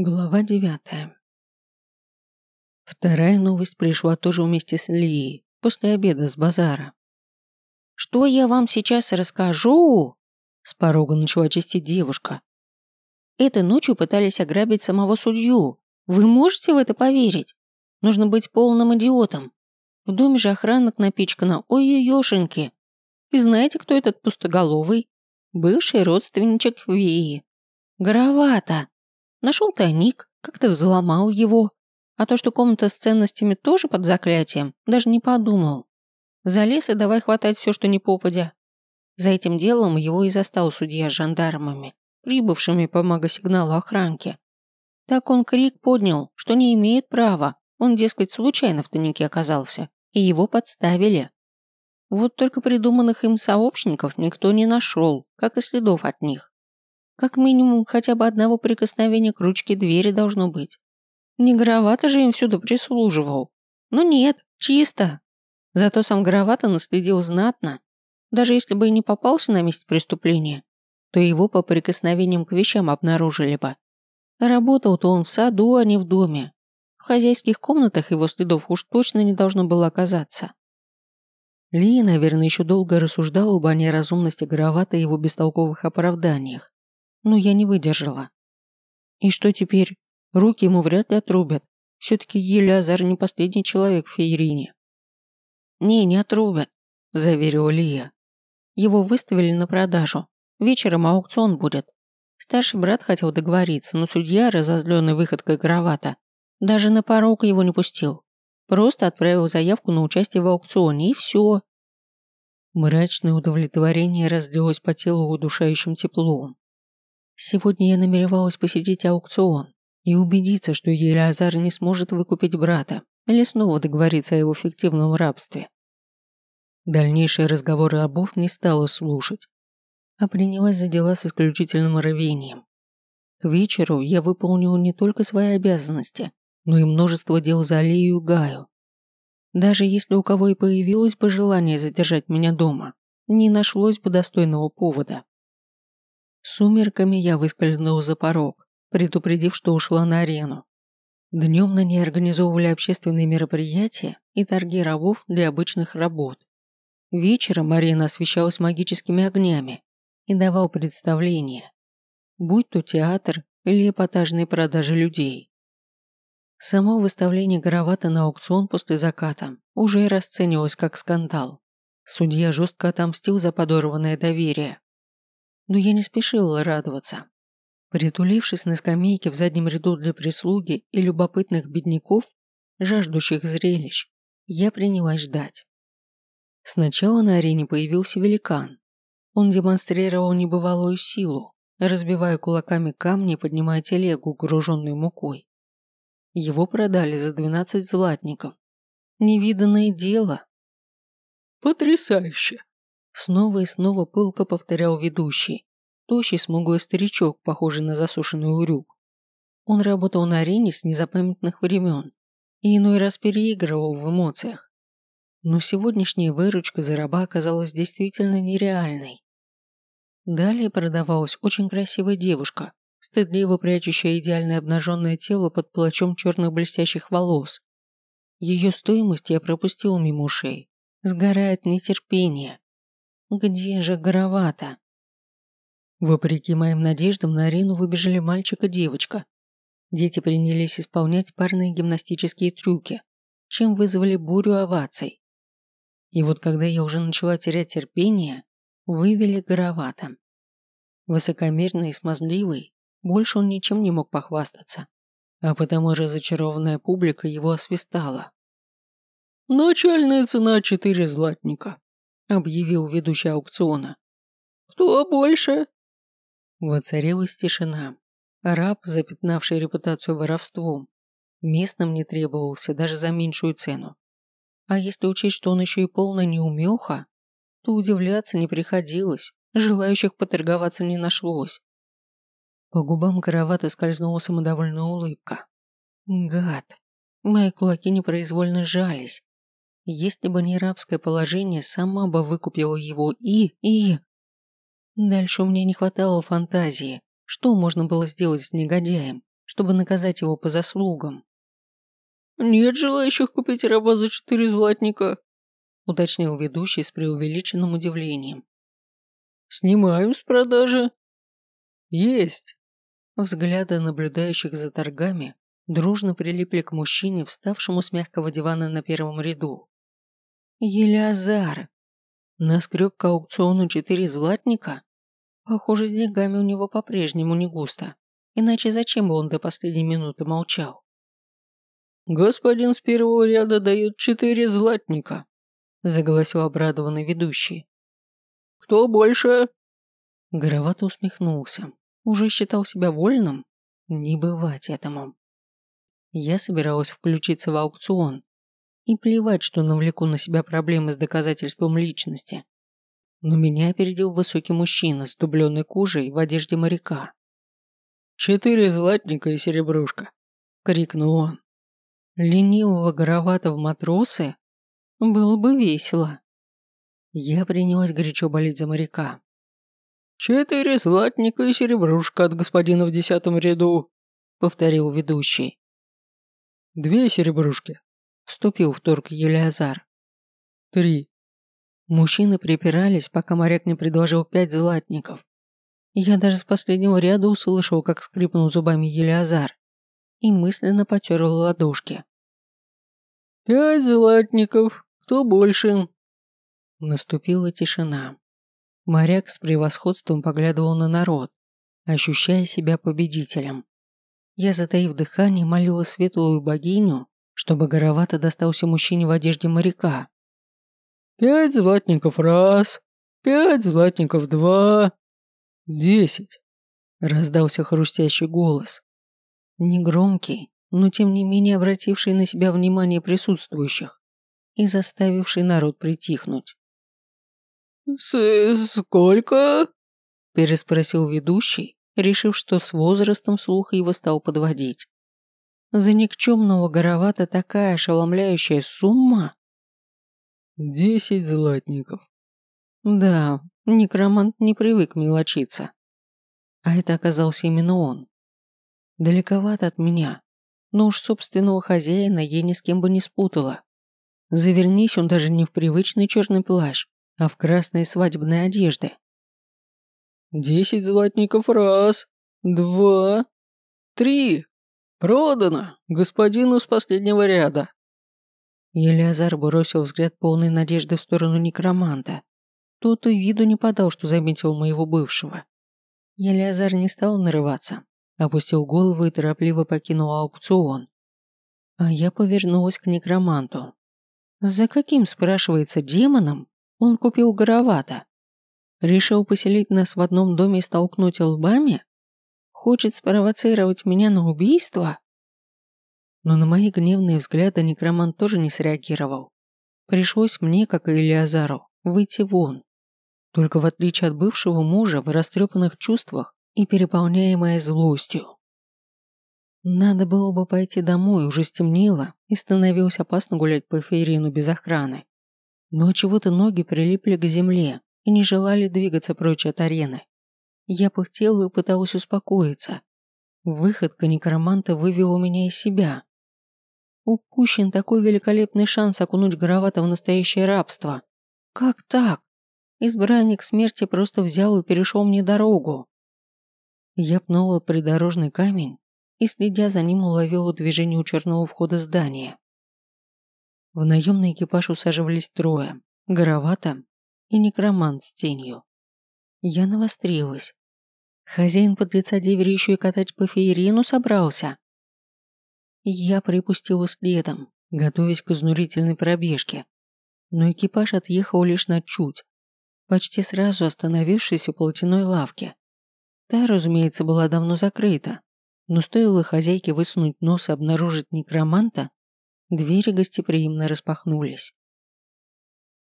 Глава девятая. Вторая новость пришла тоже вместе с Лией, после обеда с базара. «Что я вам сейчас расскажу?» С порога начала чистить девушка. «Этой ночью пытались ограбить самого судью. Вы можете в это поверить? Нужно быть полным идиотом. В доме же охранок напичкано, ой-ой-ешеньки. И знаете, кто этот пустоголовый? Бывший родственничек Веи. Горовато. Нашел тайник, как-то взломал его. А то, что комната с ценностями тоже под заклятием, даже не подумал. Залез и давай хватать все, что не попадя. За этим делом его и застал судья с жандармами, прибывшими по магосигналу охранки. Так он крик поднял, что не имеет права. Он, дескать, случайно в тайнике оказался, и его подставили. Вот только придуманных им сообщников никто не нашел, как и следов от них. Как минимум, хотя бы одного прикосновения к ручке двери должно быть. Не Горовато же им всюду прислуживал. Но нет, чисто. Зато сам Горовато наследил знатно. Даже если бы и не попался на месте преступления, то его по прикосновениям к вещам обнаружили бы. Работал-то он в саду, а не в доме. В хозяйских комнатах его следов уж точно не должно было оказаться. Лия, наверное, еще долго рассуждала об неразумности Горовата и его бестолковых оправданиях но я не выдержала. И что теперь? Руки ему вряд ли отрубят. Все-таки Елязар не последний человек в Фейрине. «Не, не отрубят», – заверила Лия. «Его выставили на продажу. Вечером аукцион будет. Старший брат хотел договориться, но судья, разозленный выходкой кровата, даже на порог его не пустил. Просто отправил заявку на участие в аукционе, и все. Мрачное удовлетворение разлилось по телу удушающим теплом. Сегодня я намеревалась посетить аукцион и убедиться, что Елеазар не сможет выкупить брата или снова договориться о его фиктивном рабстве. Дальнейшие разговоры рабов не стала слушать, а принялась за дела с исключительным рвением. К вечеру я выполнил не только свои обязанности, но и множество дел за Алию Гаю. Даже если у кого и появилось бы желание задержать меня дома, не нашлось бы достойного повода. Сумерками я выскользнул за порог, предупредив, что ушла на арену. Днем на ней организовывали общественные мероприятия и торги рабов для обычных работ. Вечером арена освещалась магическими огнями и давал представление, будь то театр или эпатажные продажи людей. Само выставление Горовата на аукцион после заката уже расценивалось как скандал. Судья жестко отомстил за подорванное доверие но я не спешила радоваться. Притулившись на скамейке в заднем ряду для прислуги и любопытных бедняков, жаждущих зрелищ, я принялась ждать. Сначала на арене появился великан. Он демонстрировал небывалую силу, разбивая кулаками камни и поднимая телегу, груженную мукой. Его продали за 12 златников. Невиданное дело. «Потрясающе!» Снова и снова пылко повторял ведущий. Тощий смуглый старичок, похожий на засушенный урюк. Он работал на арене с незапамятных времен и иной раз переигрывал в эмоциях. Но сегодняшняя выручка за раба оказалась действительно нереальной. Далее продавалась очень красивая девушка, стыдливо прячущая идеальное обнаженное тело под плачом черных блестящих волос. Ее стоимость я пропустил мимо ушей, сгорая от нетерпения. Где же Горовато? Вопреки моим надеждам на арену выбежали мальчик и девочка. Дети принялись исполнять парные гимнастические трюки, чем вызвали бурю оваций. И вот когда я уже начала терять терпение, вывели Горовато. Высокомерный и смазливый, больше он ничем не мог похвастаться, а потому разочарованная публика его освистала. «Начальная цена четыре златника», объявил ведущий аукциона. «Кто больше?» Воцарилась тишина. Раб, запятнавший репутацию воровством, местным не требовался даже за меньшую цену. А если учесть, что он еще и полный неумеха, то удивляться не приходилось, желающих поторговаться не нашлось. По губам Каравата скользнула самодовольная улыбка. Гад. Мои кулаки непроизвольно сжались. Если бы не рабское положение, сама бы выкупила его и... и... Дальше у меня не хватало фантазии, что можно было сделать с негодяем, чтобы наказать его по заслугам. «Нет желающих купить раба за четыре златника», уточнил ведущий с преувеличенным удивлением. «Снимаем с продажи». «Есть!» Взгляды наблюдающих за торгами дружно прилипли к мужчине, вставшему с мягкого дивана на первом ряду. «Елеазар! Наскреб к аукциону четыре златника? Похоже, с деньгами у него по-прежнему не густо. Иначе зачем бы он до последней минуты молчал? «Господин с первого ряда дает четыре златника», – заголосил обрадованный ведущий. «Кто больше?» Горовато усмехнулся. Уже считал себя вольным? Не бывать этому. Я собиралась включиться в аукцион. И плевать, что навлеку на себя проблемы с доказательством личности. Но меня опередил высокий мужчина с дубленной кожей в одежде моряка. «Четыре златника и серебрушка!» – крикнул он. Ленивого горовато в матросы? Было бы весело. Я принялась горячо болеть за моряка. «Четыре златника и серебрушка от господина в десятом ряду», – повторил ведущий. «Две серебрушки», – вступил в торг Елиазар. «Три». Мужчины припирались, пока моряк не предложил пять златников. Я даже с последнего ряда услышал, как скрипнул зубами Елиазар и мысленно потер ладошки. «Пять златников, кто больше?» Наступила тишина. Моряк с превосходством поглядывал на народ, ощущая себя победителем. Я, затаив дыхание, молила светлую богиню, чтобы горовато достался мужчине в одежде моряка. «Пять златников раз, пять златников два, десять!» Раздался хрустящий голос. Негромкий, но тем не менее обративший на себя внимание присутствующих и заставивший народ притихнуть. С «Сколько?» – переспросил ведущий, решив, что с возрастом слух его стал подводить. За никчемного горовата такая ошеломляющая сумма? Десять златников. Да, некромант не привык мелочиться. А это оказался именно он. Далековато от меня, но уж собственного хозяина я ни с кем бы не спутала. Завернись он даже не в привычный черный плащ, а в красной свадебной одежде. «Десять златников раз, два, три. Продано господину с последнего ряда». Елиазар бросил взгляд полной надежды в сторону некроманта. Тот и виду не подал, что заметил моего бывшего. Елиазар не стал нарываться, опустил голову и торопливо покинул аукцион. А я повернулась к некроманту. За каким, спрашивается, демоном он купил горовато? Решил поселить нас в одном доме и столкнуть лбами? Хочет спровоцировать меня на убийство? Но на мои гневные взгляды некромант тоже не среагировал. Пришлось мне, как и Илиазару, выйти вон. Только в отличие от бывшего мужа, в растрепанных чувствах и переполняемая злостью. Надо было бы пойти домой, уже стемнело, и становилось опасно гулять по Фейрину без охраны. Но чего-то ноги прилипли к земле и не желали двигаться прочь от арены. Я пыхтела и пыталась успокоиться. Выходка некроманта вывела меня из себя. Упущен такой великолепный шанс окунуть Горовато в настоящее рабство. Как так? Избранник смерти просто взял и перешел мне дорогу. Я пнула придорожный камень и, следя за ним, уловила движение у черного входа здания. В наемный экипаж усаживались трое – Горовато и некромант с тенью. Я навострилась. Хозяин подлеца деверя еще и катать по феерину собрался. Я припустила следом, готовясь к изнурительной пробежке. Но экипаж отъехал лишь на чуть, почти сразу остановившись у полотяной лавки. Та, разумеется, была давно закрыта, но стоило хозяйке высунуть нос и обнаружить некроманта, двери гостеприимно распахнулись.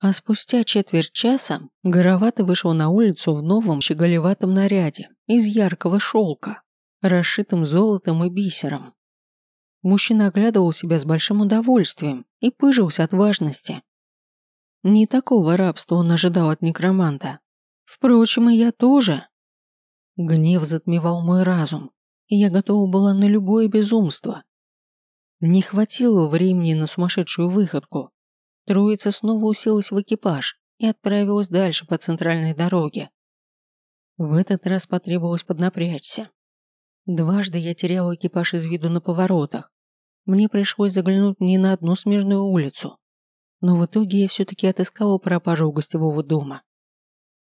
А спустя четверть часа Горовато вышел на улицу в новом щеголеватом наряде из яркого шелка, расшитым золотом и бисером. Мужчина оглядывал себя с большим удовольствием и пыжился от важности. Не такого рабства он ожидал от некроманта. Впрочем, и я тоже. Гнев затмевал мой разум, и я готова была на любое безумство. Не хватило времени на сумасшедшую выходку. Троица снова уселась в экипаж и отправилась дальше по центральной дороге. В этот раз потребовалось поднапрячься. Дважды я теряла экипаж из виду на поворотах. Мне пришлось заглянуть не на одну смежную улицу. Но в итоге я все-таки отыскала пропажу у гостевого дома.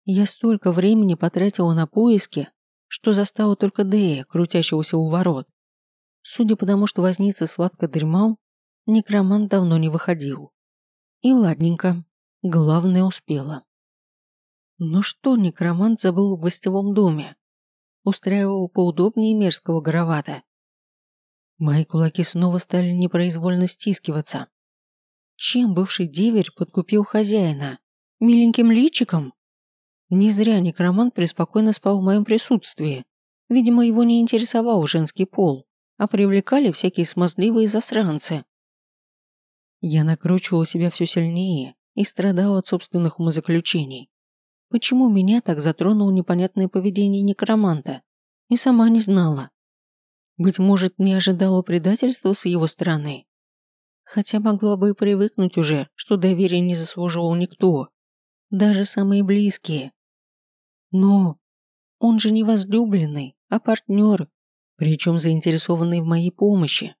Я столько времени потратила на поиски, что застала только Дея, крутящегося у ворот. Судя по тому, что возница сладко дремал, некромант давно не выходил. И ладненько, главное успела. Но что некромант забыл в гостевом доме? Устраивал поудобнее мерзкого горовата. Мои кулаки снова стали непроизвольно стискиваться. Чем бывший деверь подкупил хозяина? Миленьким личиком? Не зря некромант преспокойно спал в моем присутствии. Видимо, его не интересовал женский пол, а привлекали всякие смазливые засранцы. Я накручивала себя все сильнее и страдала от собственных умозаключений. Почему меня так затронуло непонятное поведение некроманта? И сама не знала. Быть может, не ожидала предательства с его стороны? Хотя могла бы и привыкнуть уже, что доверия не заслуживал никто. Даже самые близкие. Но он же не возлюбленный, а партнер, причем заинтересованный в моей помощи.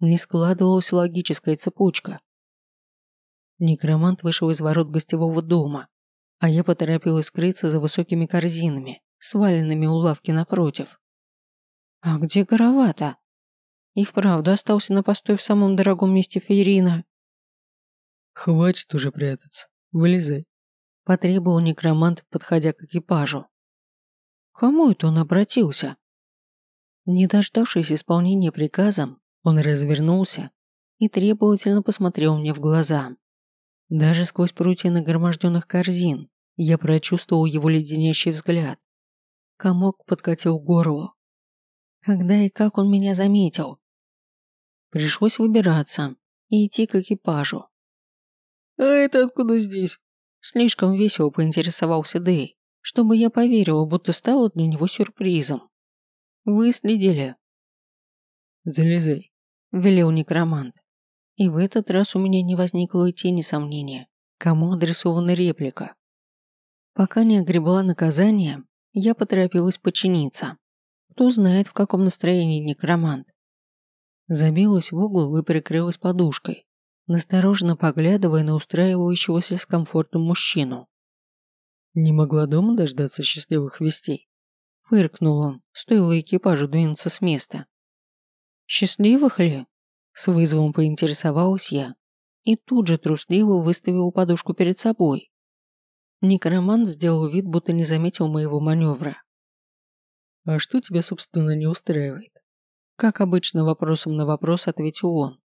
Не складывалась логическая цепочка. Некромант вышел из ворот гостевого дома, а я поторопилась скрыться за высокими корзинами, сваленными у лавки напротив. А где Горовато? И вправду остался на постой в самом дорогом месте Фейрина. Хватит уже прятаться. Вылезай потребовал некромант, подходя к экипажу. Кому это он обратился? Не дождавшись исполнения приказа, он развернулся и требовательно посмотрел мне в глаза. Даже сквозь прутья нагроможденных корзин я прочувствовал его леденящий взгляд. Комок подкатил горло. Когда и как он меня заметил? Пришлось выбираться и идти к экипажу. «А это откуда здесь?» Слишком весело поинтересовался Дэй, чтобы я поверила, будто стало для него сюрпризом. Вы следили? Залезай, велел некромант. И в этот раз у меня не возникло и тени сомнения, кому адресована реплика. Пока не огребла наказание, я поторопилась подчиниться. Кто знает, в каком настроении некромант. Забилась в угол и прикрылась подушкой, настороженно поглядывая на устраивающегося с комфортом мужчину. «Не могла дома дождаться счастливых вестей?» Фыркнул он, стоило экипажу двинуться с места. «Счастливых ли?» С вызовом поинтересовалась я и тут же трусливо выставил подушку перед собой. Некромант сделал вид, будто не заметил моего маневра. «А что тебя, собственно, не устраивает?» Как обычно, вопросом на вопрос ответил он.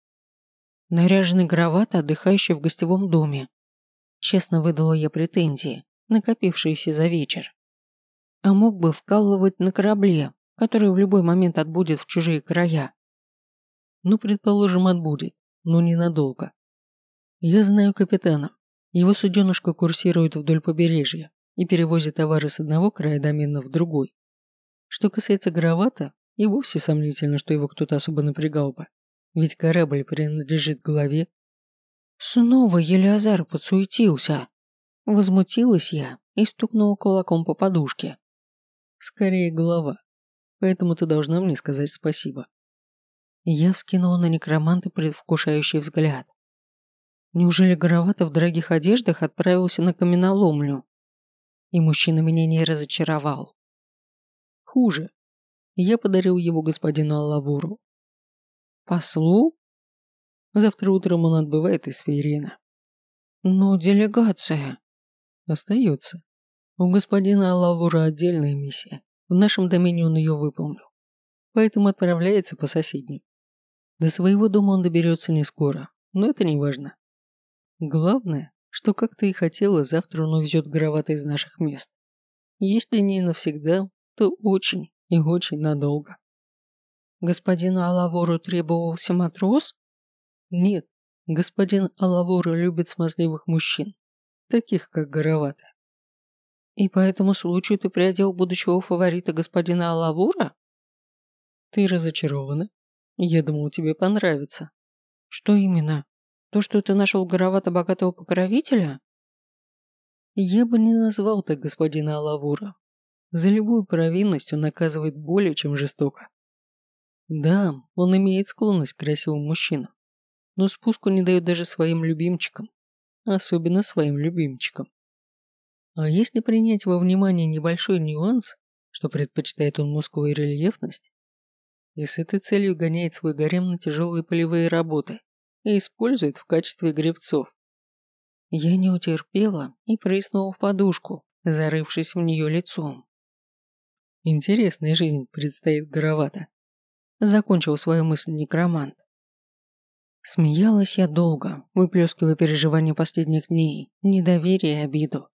Наряженный грават, отдыхающий в гостевом доме. Честно выдала я претензии, накопившиеся за вечер. А мог бы вкалывать на корабле, который в любой момент отбудет в чужие края. Ну, предположим, отбудет, но ненадолго. Я знаю капитана. Его суденушка курсирует вдоль побережья и перевозит товары с одного края домена в другой. Что касается Гравата, и вовсе сомнительно, что его кто-то особо напрягал бы. Ведь корабль принадлежит главе. Снова Елеазар подсуетился. Возмутилась я и стукнула кулаком по подушке. Скорее голова. Поэтому ты должна мне сказать спасибо. Я вскинула на некроманта предвкушающий взгляд. Неужели Горовато в дорогих одеждах отправился на каменоломню? И мужчина меня не разочаровал. Хуже. Я подарил его господину Аллавуру. Послу? Завтра утром он отбывает из Фейрина. Но делегация. Остается. У господина Алавура отдельная миссия. В нашем домене он ее выполнил. Поэтому отправляется по соседним. До своего дома он доберется не скоро, но это не важно. Главное, что как ты и хотела, завтра он увезет Гравата из наших мест. Если не навсегда, то очень и очень надолго. Господину Алавору требовался матрос? Нет, господин Алавора любит смазливых мужчин, таких как Горовато. И по этому случаю ты приодел будущего фаворита господина Алавора? Ты разочарована? Я думал, тебе понравится. Что именно? То, что ты нашел горовато-богатого покровителя? Я бы не назвал так господина Алавура. За любую провинность он наказывает более чем жестоко. Да, он имеет склонность к красивым мужчинам, но спуску не дает даже своим любимчикам, особенно своим любимчикам. А если принять во внимание небольшой нюанс, что предпочитает он мускулы и рельефность, и с этой целью гоняет свой гарем на тяжелые полевые работы и использует в качестве гребцов. Я не утерпела и прыснула в подушку, зарывшись в нее лицом. Интересная жизнь предстоит Горовато. Закончил свою мысль некромант. Смеялась я долго, выплескивая переживания последних дней, недоверие и обиду.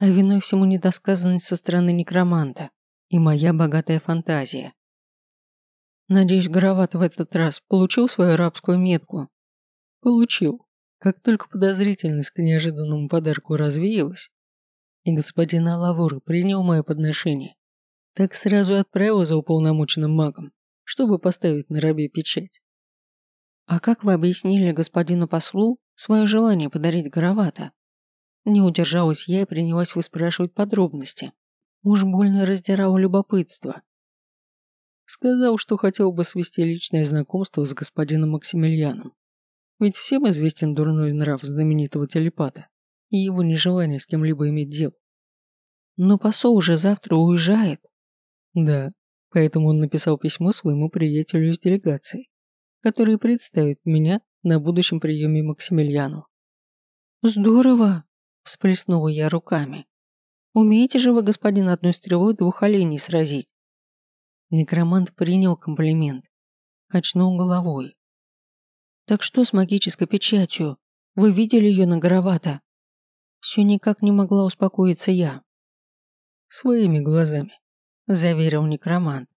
А виной всему недосказанность со стороны некроманта и моя богатая фантазия. Надеюсь, Горовато в этот раз получил свою рабскую метку. Получил. Как только подозрительность к неожиданному подарку развеялась, и господин Алавур принял мое подношение, так сразу отправил за уполномоченным магом, чтобы поставить на рабе печать. «А как вы объяснили господину послу свое желание подарить Горовато?» Не удержалась я и принялась выспрашивать подробности. Уж больно раздирало любопытство. Сказал, что хотел бы свести личное знакомство с господином Максимилианом. Ведь всем известен дурной нрав знаменитого телепата и его нежелание с кем-либо иметь дел. Но посол уже завтра уезжает. Да, поэтому он написал письмо своему приятелю из делегации, который представит меня на будущем приеме Максимилиану. Здорово, всплеснула я руками. Умеете же вы, господин, одной стрелой двух оленей сразить? Некромант принял комплимент, качнул головой. «Так что с магической печатью? Вы видели ее на Горовато?» Все никак не могла успокоиться я. «Своими глазами», – заверил некромант.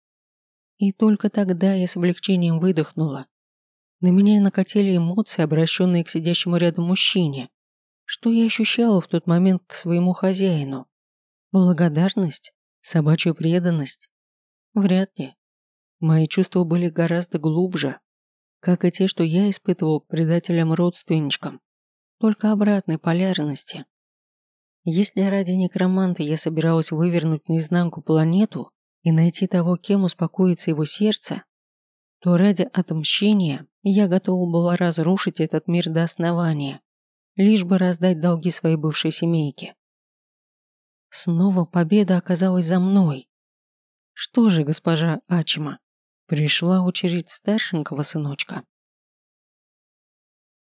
И только тогда я с облегчением выдохнула. На меня накатили эмоции, обращенные к сидящему рядом мужчине. Что я ощущала в тот момент к своему хозяину? Благодарность? Собачью преданность? Вряд ли. Мои чувства были гораздо глубже, как и те, что я испытывал к предателям-родственничкам, только обратной полярности. Если ради некроманта я собиралась вывернуть наизнанку планету и найти того, кем успокоится его сердце, то ради отмщения я готова была разрушить этот мир до основания, лишь бы раздать долги своей бывшей семейке. Снова победа оказалась за мной. Что же, госпожа Ачима, пришла очередь старшенького сыночка.